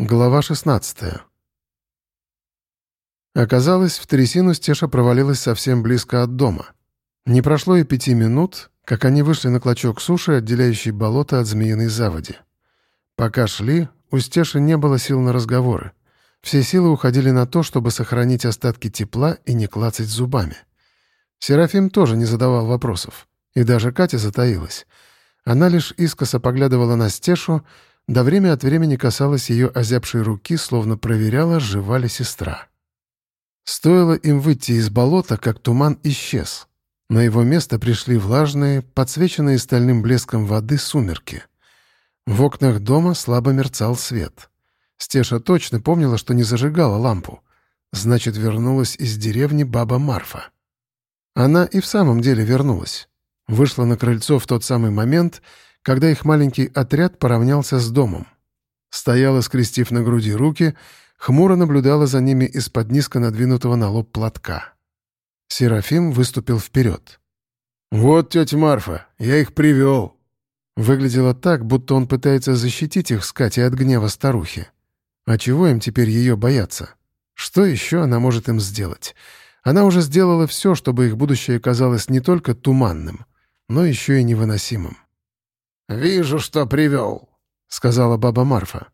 Глава 16 Оказалось, в трясину Стеша провалилась совсем близко от дома. Не прошло и пяти минут, как они вышли на клочок суши, отделяющий болото от змеиной заводи. Пока шли, у Стеши не было сил на разговоры. Все силы уходили на то, чтобы сохранить остатки тепла и не клацать зубами. Серафим тоже не задавал вопросов. И даже Катя затаилась. Она лишь искоса поглядывала на Стешу, да время от времени касалась ее озябшей руки, словно проверяла, жива ли сестра. Стоило им выйти из болота, как туман исчез. На его место пришли влажные, подсвеченные стальным блеском воды сумерки. В окнах дома слабо мерцал свет. Стеша точно помнила, что не зажигала лампу. Значит, вернулась из деревни баба Марфа. Она и в самом деле вернулась. Вышла на крыльцо в тот самый момент — когда их маленький отряд поравнялся с домом. Стояла, скрестив на груди руки, хмуро наблюдала за ними из-под низко надвинутого на лоб платка. Серафим выступил вперед. «Вот, тетя Марфа, я их привел!» Выглядело так, будто он пытается защитить их с Катей от гнева старухи. А чего им теперь ее бояться? Что еще она может им сделать? Она уже сделала все, чтобы их будущее казалось не только туманным, но еще и невыносимым. «Вижу, что привел», — сказала баба Марфа.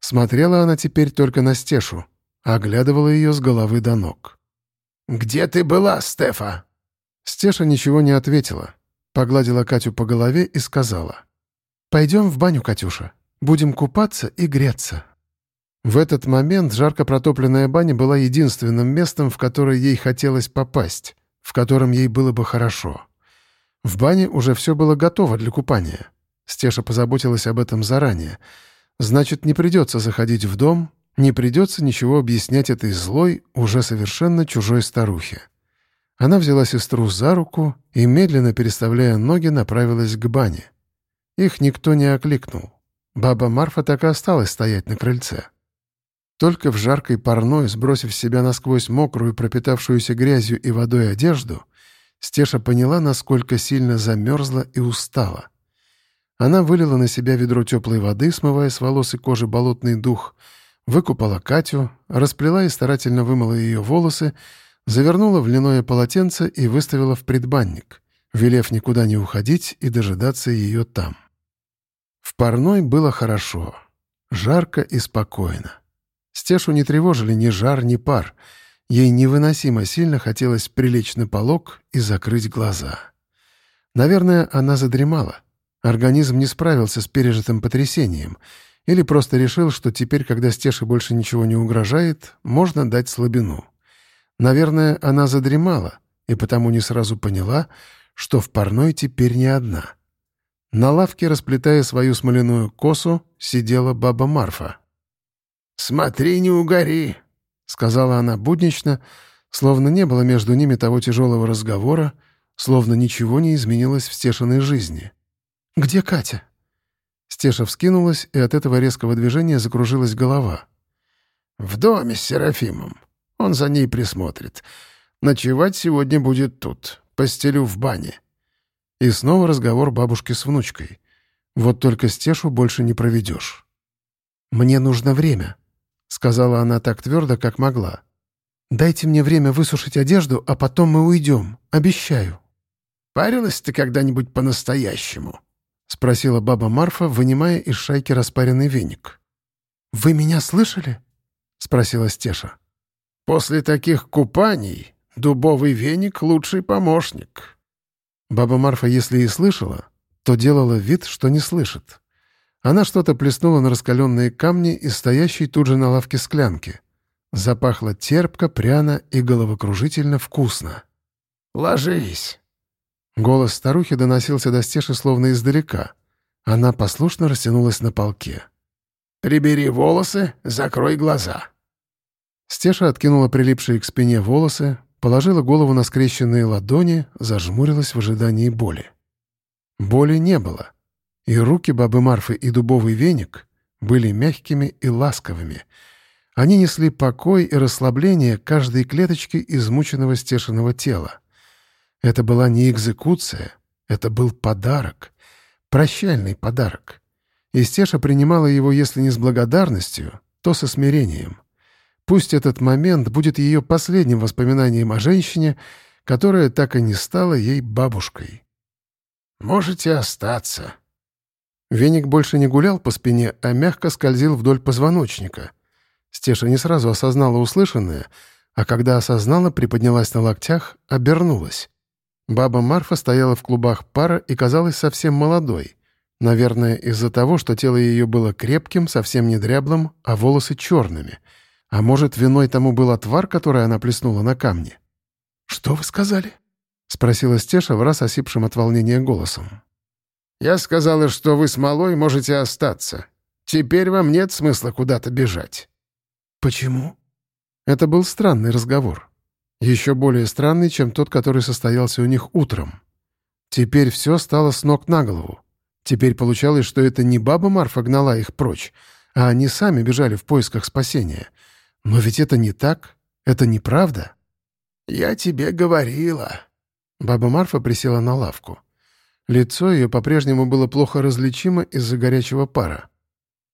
Смотрела она теперь только на Стешу, оглядывала ее с головы до ног. «Где ты была, Стефа?» Стеша ничего не ответила, погладила Катю по голове и сказала. «Пойдем в баню, Катюша. Будем купаться и греться». В этот момент жарко протопленная баня была единственным местом, в которое ей хотелось попасть, в котором ей было бы хорошо. В бане уже все было готово для купания. Стеша позаботилась об этом заранее. Значит, не придется заходить в дом, не придется ничего объяснять этой злой, уже совершенно чужой старухе. Она взяла сестру за руку и, медленно переставляя ноги, направилась к бане. Их никто не окликнул. Баба Марфа так и осталась стоять на крыльце. Только в жаркой парной, сбросив себя насквозь мокрую, пропитавшуюся грязью и водой одежду, Стеша поняла, насколько сильно замерзла и устала. Она вылила на себя ведро теплой воды, смывая с волос и кожи болотный дух, выкупала Катю, расплела и старательно вымыла ее волосы, завернула в льняное полотенце и выставила в предбанник, велев никуда не уходить и дожидаться ее там. В парной было хорошо, жарко и спокойно. Стешу не тревожили ни жар, ни пар. Ей невыносимо сильно хотелось прилечь на полок и закрыть глаза. Наверное, она задремала — Организм не справился с пережитым потрясением или просто решил, что теперь, когда Стеше больше ничего не угрожает, можно дать слабину. Наверное, она задремала и потому не сразу поняла, что в парной теперь не одна. На лавке, расплетая свою смоляную косу, сидела баба Марфа. «Смотри, не угори!» — сказала она буднично, словно не было между ними того тяжелого разговора, словно ничего не изменилось в Стешиной жизни. «Где Катя?» Стеша вскинулась, и от этого резкого движения закружилась голова. «В доме с Серафимом. Он за ней присмотрит. Ночевать сегодня будет тут. Постелю в бане». И снова разговор бабушки с внучкой. «Вот только Стешу больше не проведешь». «Мне нужно время», — сказала она так твердо, как могла. «Дайте мне время высушить одежду, а потом мы уйдем. Обещаю». «Парилась ты когда-нибудь по-настоящему?» — спросила баба Марфа, вынимая из шайки распаренный веник. «Вы меня слышали?» — спросила Стеша. «После таких купаний дубовый веник — лучший помощник». Баба Марфа, если и слышала, то делала вид, что не слышит. Она что-то плеснула на раскаленные камни и стоящей тут же на лавке склянки. Запахло терпко, пряно и головокружительно вкусно. «Ложись!» Голос старухи доносился до стеши словно издалека. Она послушно растянулась на полке. «Прибери волосы, закрой глаза». Стеша откинула прилипшие к спине волосы, положила голову на скрещенные ладони, зажмурилась в ожидании боли. Боли не было. И руки бабы Марфы и дубовый веник были мягкими и ласковыми. Они несли покой и расслабление каждой клеточки измученного стешиного тела. Это была не экзекуция, это был подарок, прощальный подарок. И Стеша принимала его, если не с благодарностью, то со смирением. Пусть этот момент будет ее последним воспоминанием о женщине, которая так и не стала ей бабушкой. «Можете остаться». Веник больше не гулял по спине, а мягко скользил вдоль позвоночника. Стеша не сразу осознала услышанное, а когда осознала, приподнялась на локтях, обернулась. Баба Марфа стояла в клубах пара и казалась совсем молодой. Наверное, из-за того, что тело ее было крепким, совсем не дряблым, а волосы черными — а может, виной тому был отвар, который она плеснула на камни? «Что вы сказали?» — спросила Стеша в раз осипшим от волнения голосом. «Я сказала, что вы с малой можете остаться. Теперь вам нет смысла куда-то бежать». «Почему?» Это был странный разговор. Еще более странный, чем тот, который состоялся у них утром. Теперь все стало с ног на голову. Теперь получалось, что это не баба Марфа гнала их прочь, а они сами бежали в поисках спасения — но ведь это не так. Это неправда. «Я тебе говорила». Баба Марфа присела на лавку. Лицо ее по-прежнему было плохо различимо из-за горячего пара.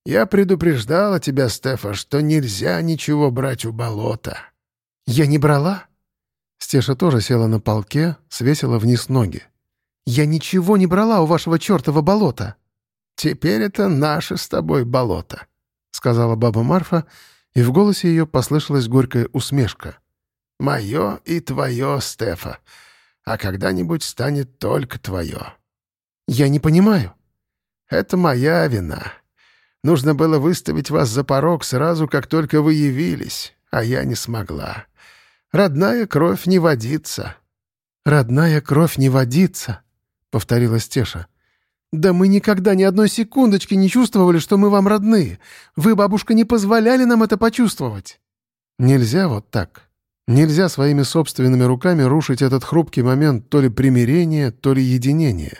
«Я предупреждала тебя, Стефа, что нельзя ничего брать у болота». «Я не брала?» Стеша тоже села на полке, свесила вниз ноги. «Я ничего не брала у вашего чертова болота!» «Теперь это наше с тобой болото», — сказала баба Марфа, — и в голосе ее послышалась горькая усмешка. «Мое и твое, Стефа, а когда-нибудь станет только твое». «Я не понимаю». «Это моя вина. Нужно было выставить вас за порог сразу, как только вы явились, а я не смогла. Родная кровь не водится». «Родная кровь не водится», — повторила Стеша. «Да мы никогда ни одной секундочки не чувствовали, что мы вам родные. Вы, бабушка, не позволяли нам это почувствовать». Нельзя вот так. Нельзя своими собственными руками рушить этот хрупкий момент то ли примирения, то ли единения.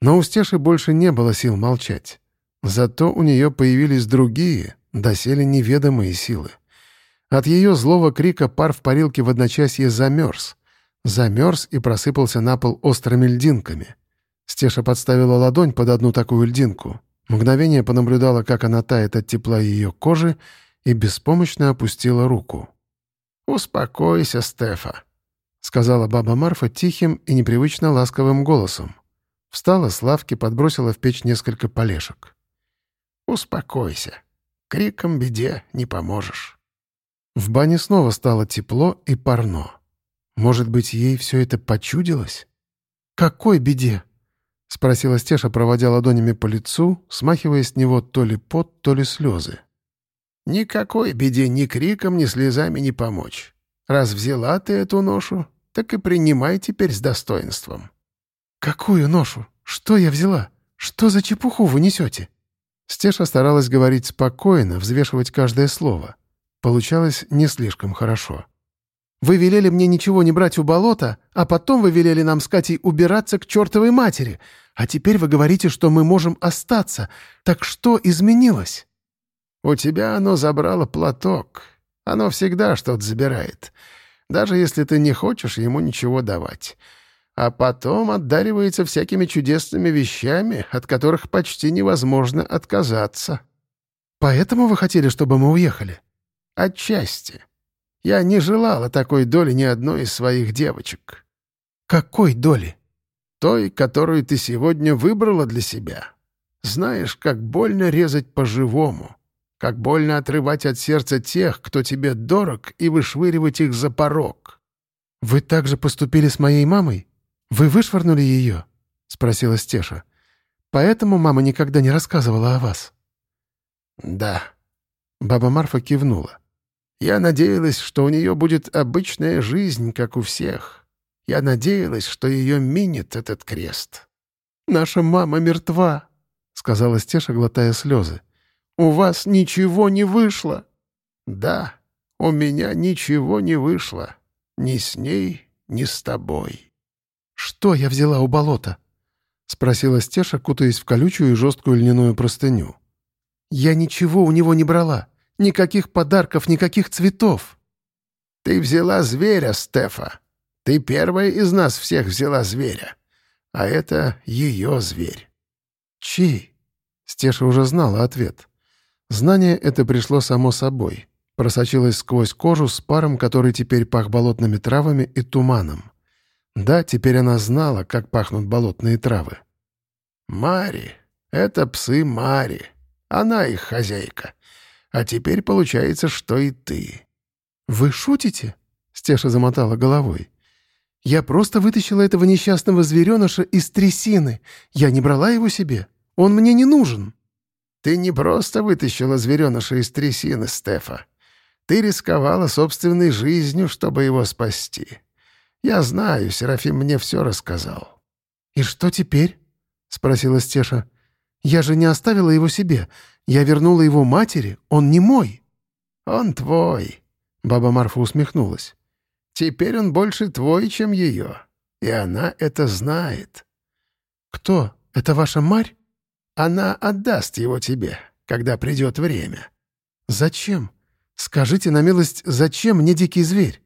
Но у Стеши больше не было сил молчать. Зато у нее появились другие, доселе неведомые силы. От ее злого крика пар в парилке в одночасье замерз. Замерз и просыпался на пол острыми льдинками — Стеша подставила ладонь под одну такую льдинку. Мгновение понаблюдала, как она тает от тепла ее кожи, и беспомощно опустила руку. «Успокойся, Стефа», — сказала баба Марфа тихим и непривычно ласковым голосом. Встала с лавки, подбросила в печь несколько полешек. «Успокойся. Криком беде не поможешь». В бане снова стало тепло и парно. Может быть, ей все это почудилось? «Какой беде?» — спросила Стеша, проводя ладонями по лицу, смахивая с него то ли пот, то ли слезы. «Никакой беде ни криком, ни слезами не помочь. Раз взяла ты эту ношу, так и принимай теперь с достоинством». «Какую ношу? Что я взяла? Что за чепуху вы несете?» Стеша старалась говорить спокойно, взвешивать каждое слово. Получалось не слишком хорошо. Вы велели мне ничего не брать у болота, а потом вы велели нам с Катей убираться к чертовой матери. А теперь вы говорите, что мы можем остаться. Так что изменилось?» «У тебя оно забрало платок. Оно всегда что-то забирает. Даже если ты не хочешь ему ничего давать. А потом отдаривается всякими чудесными вещами, от которых почти невозможно отказаться». «Поэтому вы хотели, чтобы мы уехали?» «Отчасти. Я не желала такой доли ни одной из своих девочек». «Какой доли?» «Той, которую ты сегодня выбрала для себя. Знаешь, как больно резать по-живому, как больно отрывать от сердца тех, кто тебе дорог, и вышвыривать их за порог». «Вы так же поступили с моей мамой? Вы вышвырнули ее?» — спросила Стеша. «Поэтому мама никогда не рассказывала о вас?» «Да». Баба Марфа кивнула. Я надеялась, что у нее будет обычная жизнь, как у всех. Я надеялась, что ее минит этот крест. «Наша мама мертва», — сказала Стеша, глотая слезы. «У вас ничего не вышло». «Да, у меня ничего не вышло. Ни с ней, ни с тобой». «Что я взяла у болота?» — спросила Стеша, кутаясь в колючую и жесткую льняную простыню. «Я ничего у него не брала. Никаких подарков, никаких цветов. Ты взяла зверя, Стефа. Ты первая из нас всех взяла зверя. А это ее зверь. Чей? Стеша уже знала ответ. Знание это пришло само собой, просочилось сквозь кожу с паром, который теперь пах болотными травами и туманом. Да, теперь она знала, как пахнут болотные травы. «Мари, это псы Мари. Она их хозяйка. А теперь получается, что и ты». «Вы шутите?» — Стеша замотала головой. «Я просто вытащила этого несчастного звереныша из трясины. Я не брала его себе. Он мне не нужен». «Ты не просто вытащила звереныша из трясины, Стефа. Ты рисковала собственной жизнью, чтобы его спасти. Я знаю, Серафим мне все рассказал». «И что теперь?» — спросила Стеша. «Я же не оставила его себе. Я вернула его матери. Он не мой». «Он твой», — баба Марфа усмехнулась. «Теперь он больше твой, чем ее. И она это знает». «Кто? Это ваша Марь?» Она отдаст его тебе, когда придет время». «Зачем? Скажите на милость, зачем мне дикий зверь?»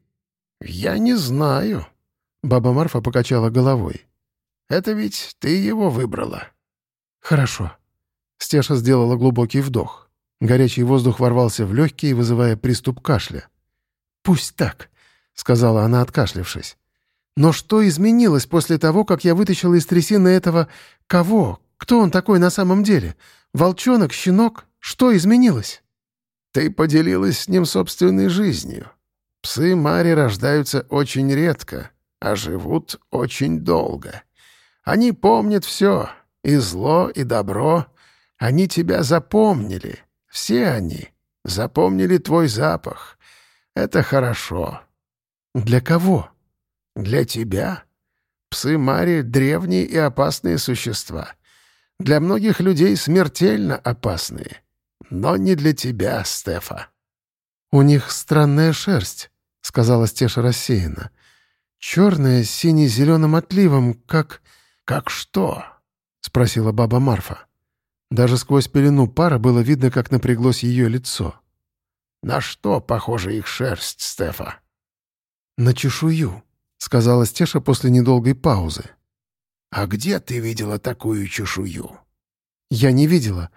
«Я не знаю», — баба Марфа покачала головой. «Это ведь ты его выбрала». «Хорошо». Стеша сделала глубокий вдох. Горячий воздух ворвался в легкие, вызывая приступ кашля. «Пусть так», — сказала она, откашлявшись. «Но что изменилось после того, как я вытащила из трясины этого... кого? Кто он такой на самом деле? Волчонок, щенок? Что изменилось?» «Ты поделилась с ним собственной жизнью. Псы Мари рождаются очень редко, а живут очень долго. Они помнят все, и зло, и добро. Они тебя запомнили. Все они. Запомнили твой запах. Это хорошо». «Для кого?» «Для тебя. Псы Мари — древние и опасные существа» для многих людей смертельно опасные. Но не для тебя, Стефа». «У них странная шерсть», — сказала Стеша рассеянно. «Черная с сине-зеленым отливом, как...» «Как что?» — спросила баба Марфа. Даже сквозь пелену пара было видно, как напряглось ее лицо. «На что похожа их шерсть, Стефа?» «На чешую», — сказала Стеша после недолгой паузы. «А где ты видела такую чешую?» «Я не видела.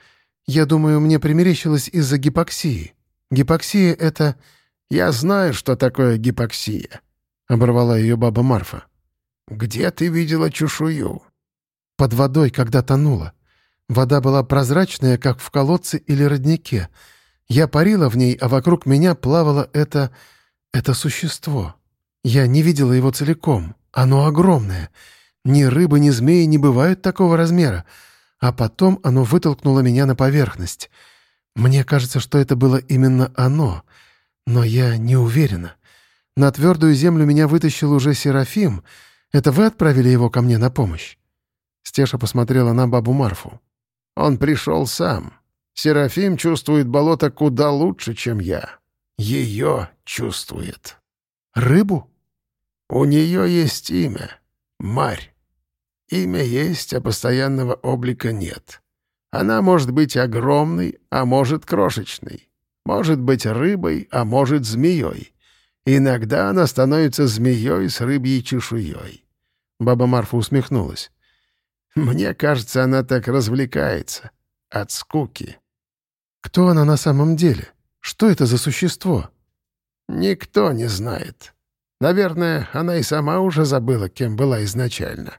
Я думаю, мне примерещилось из-за гипоксии. Гипоксия — это...» «Я знаю, что такое гипоксия», — оборвала ее баба Марфа. «Где ты видела чешую?» «Под водой, когда тонула. Вода была прозрачная, как в колодце или роднике. Я парила в ней, а вокруг меня плавало это... это существо. Я не видела его целиком. Оно огромное. Ни рыбы, ни змеи не бывают такого размера. А потом оно вытолкнуло меня на поверхность. Мне кажется, что это было именно оно. Но я не уверена. На твердую землю меня вытащил уже Серафим. Это вы отправили его ко мне на помощь?» Стеша посмотрела на бабу Марфу. «Он пришел сам. Серафим чувствует болото куда лучше, чем я. Ее чувствует». «Рыбу?» «У нее есть имя. Марь. Имя есть, а постоянного облика нет. Она может быть огромной, а может крошечной. Может быть рыбой, а может змеей. Иногда она становится змеей с рыбьей чешуей. Баба Марфа усмехнулась. «Мне кажется, она так развлекается. От скуки». «Кто она на самом деле? Что это за существо?» «Никто не знает. Наверное, она и сама уже забыла, кем была изначально.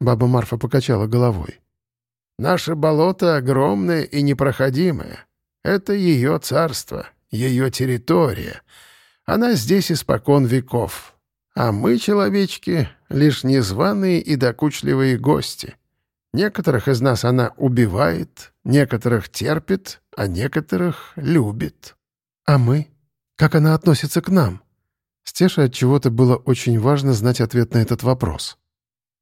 Баба Марфа покачала головой. «Наше болото огромное и непроходимое. Это ее царство, ее территория. Она здесь испокон веков. А мы, человечки, лишь незваные и докучливые гости. Некоторых из нас она убивает, некоторых терпит, а некоторых любит. А мы? Как она относится к нам?» Стеше от чего-то было очень важно знать ответ на этот вопрос.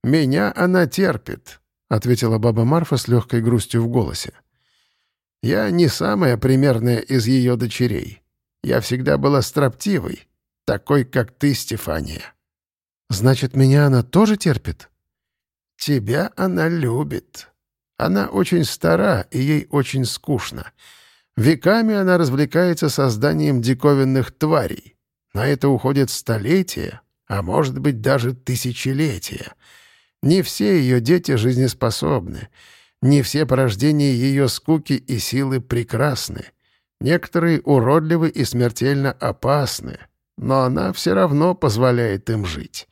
«Меня она терпит», — ответила баба Марфа с легкой грустью в голосе. «Я не самая примерная из ее дочерей. Я всегда была строптивой, такой, как ты, Стефания». «Значит, меня она тоже терпит?» «Тебя она любит. Она очень стара, и ей очень скучно. Веками она развлекается созданием диковинных тварей. На это уходят столетия, а может быть даже тысячелетия». Не все ее дети жизнеспособны. Не все порождения ее скуки и силы прекрасны. Некоторые уродливы и смертельно опасны, но она все равно позволяет им жить.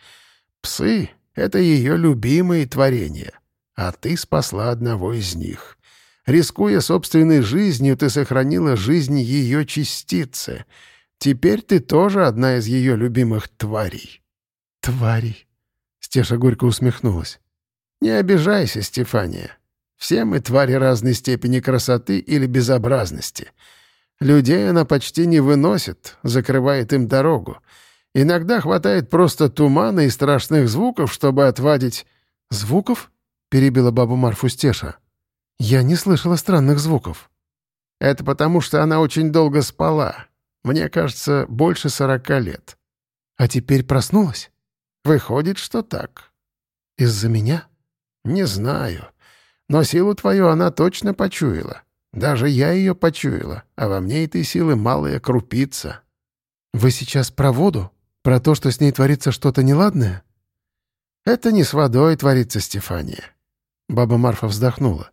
Псы — это ее любимые творения, а ты спасла одного из них. Рискуя собственной жизнью, ты сохранила жизнь ее частицы. Теперь ты тоже одна из ее любимых тварей». «Тварей?» — Стеша горько усмехнулась. «Не обижайся, Стефания. Все мы твари разной степени красоты или безобразности. Людей она почти не выносит, закрывает им дорогу. Иногда хватает просто тумана и страшных звуков, чтобы отвадить...» «Звуков?» — перебила бабу Марфу Стеша. «Я не слышала странных звуков». «Это потому, что она очень долго спала. Мне кажется, больше сорока лет». «А теперь проснулась?» «Выходит, что так». «Из-за меня?» «Не знаю. Но силу твою она точно почуяла. Даже я ее почуяла, а во мне этой силы малая крупица». «Вы сейчас про воду? Про то, что с ней творится что-то неладное?» «Это не с водой творится, Стефания». Баба Марфа вздохнула.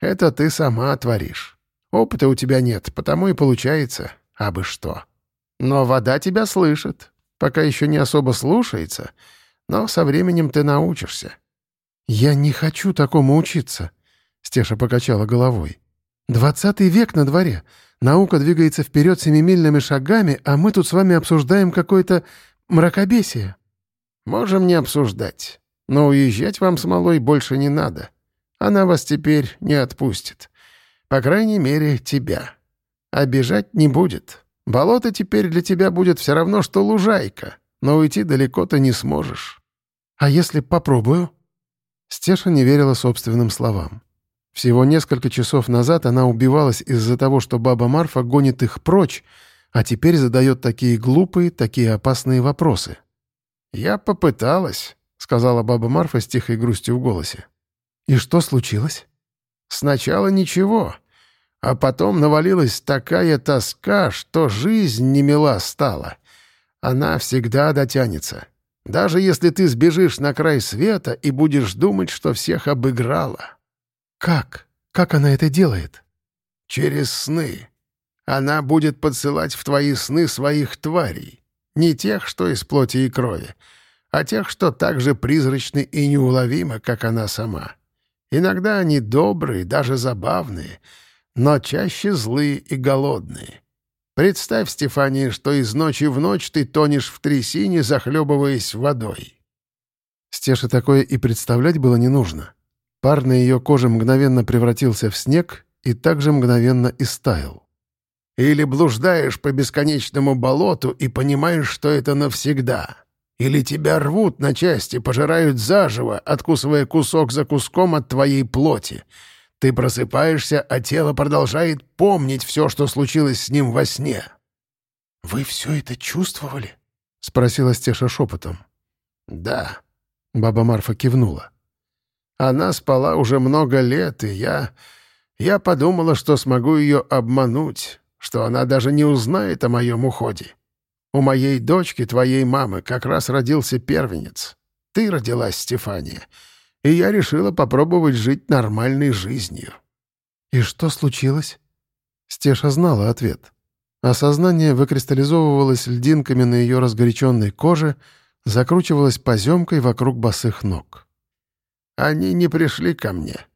Это ты сама творишь. Опыта у тебя нет, потому и получается, а бы что. Но вода тебя слышит. Пока еще не особо слушается, но со временем ты научишься». «Я не хочу такому учиться», — Стеша покачала головой. «Двадцатый век на дворе. Наука двигается вперед семимильными шагами, а мы тут с вами обсуждаем какое-то мракобесие». «Можем не обсуждать. Но уезжать вам с малой больше не надо. Она вас теперь не отпустит. По крайней мере, тебя. Обижать не будет. Болото теперь для тебя будет все равно, что лужайка, но уйти далеко ты не сможешь. А если попробую?» Стеша не верила собственным словам. Всего несколько часов назад она убивалась из-за того, что баба Марфа гонит их прочь, а теперь задает такие глупые, такие опасные вопросы. «Я попыталась», — сказала баба Марфа с тихой грустью в голосе. «И что случилось?» «Сначала ничего, а потом навалилась такая тоска, что жизнь немила стала. Она всегда дотянется, даже если ты сбежишь на край света и будешь думать, что всех обыграла». «Как? Как она это делает?» «Через сны. Она будет подсылать в твои сны своих тварей. Не тех, что из плоти и крови, а тех, что так же призрачны и неуловимы, как она сама. Иногда они добрые, даже забавные, но чаще злые и голодные. Представь, Стефания, что из ночи в ночь ты тонешь в трясине, захлебываясь водой. Стеше такое и представлять было не нужно. Пар на ее коже мгновенно превратился в снег и также мгновенно истаял. Или блуждаешь по бесконечному болоту и понимаешь, что это навсегда. Или тебя рвут на части, пожирают заживо, откусывая кусок за куском от твоей плоти. Ты просыпаешься, а тело продолжает помнить все, что случилось с ним во сне». «Вы все это чувствовали?» — спросила Стеша шепотом. «Да», — баба Марфа кивнула. «Она спала уже много лет, и я... Я подумала, что смогу ее обмануть, что она даже не узнает о моем уходе. У моей дочки, твоей мамы, как раз родился первенец. Ты родилась, Стефания. И я решила попробовать жить нормальной жизнью». «И что случилось?» Стеша знала ответ. Осознание выкристаллизовывалось льдинками на ее разгоряченной коже, закручивалось поземкой вокруг босых ног. «Они не пришли ко мне».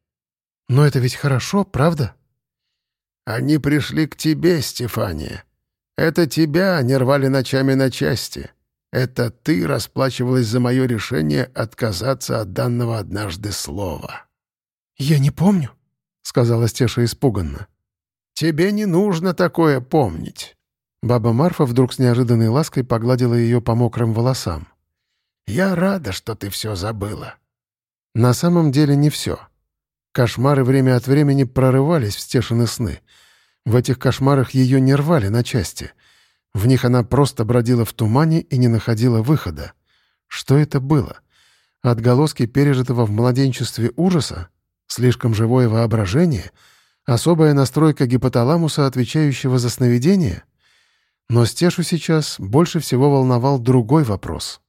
«Но это ведь хорошо, правда?» «Они пришли к тебе, Стефания. Это тебя не рвали ночами на части. Это ты расплачивалась за мое решение отказаться от данного однажды слова». «Я не помню», — сказала Стеша испуганно. «Тебе не нужно такое помнить». Баба Марфа вдруг с неожиданной лаской погладила ее по мокрым волосам. «Я рада, что ты все забыла». На самом деле не все. Кошмары время от времени прорывались в Стешины сны — в этих кошмарах ее не рвали на части. В них она просто бродила в тумане и не находила выхода. Что это было? Отголоски пережитого в младенчестве ужаса? Слишком живое воображение? Особая настройка гипоталамуса, отвечающего за сновидение? Но Стешу сейчас больше всего волновал другой вопрос.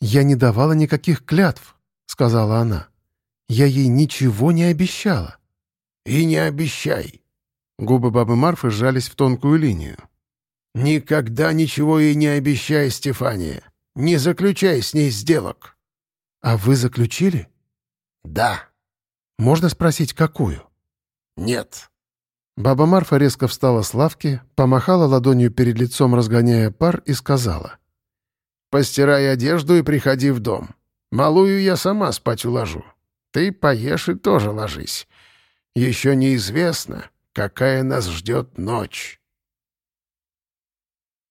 «Я не давала никаких клятв», — сказала она. Я ей ничего не обещала». «И не обещай». Губы бабы Марфы сжались в тонкую линию. «Никогда ничего ей не обещай, Стефания. Не заключай с ней сделок». «А вы заключили?» «Да». «Можно спросить, какую?» «Нет». Баба Марфа резко встала с лавки, помахала ладонью перед лицом, разгоняя пар, и сказала. «Постирай одежду и приходи в дом. Малую я сама спать уложу. Ты поешь и тоже ложись. Еще неизвестно, какая нас ждет ночь».